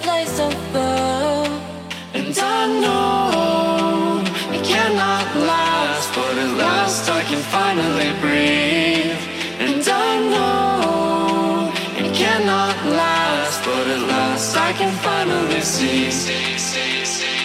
place above. And I know it cannot last, but at last I can finally breathe. And I know it cannot last, but at last I can finally see. see, see, see,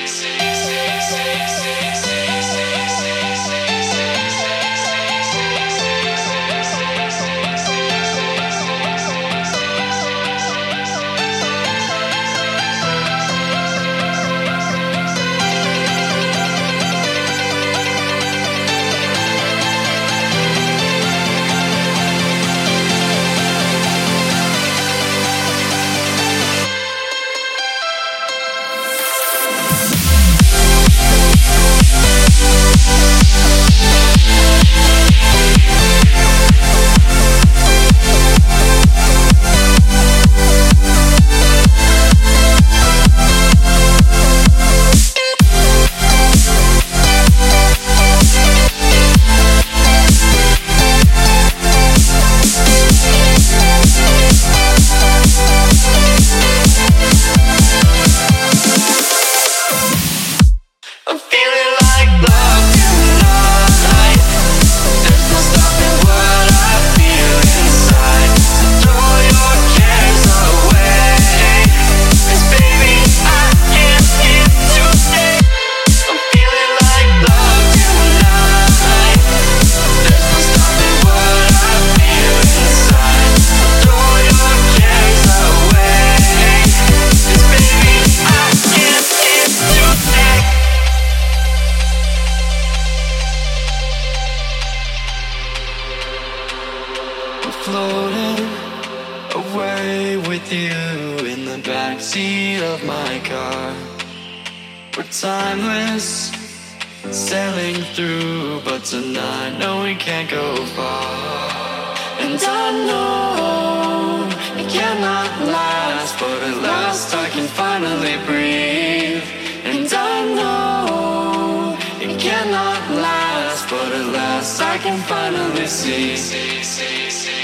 floating away with you in the backseat of my car. We're timeless, sailing through, but tonight, no, we can't go far. And I know it cannot last, but at last I can finally breathe. And I know it cannot last, but at last I can finally see. see, see, see.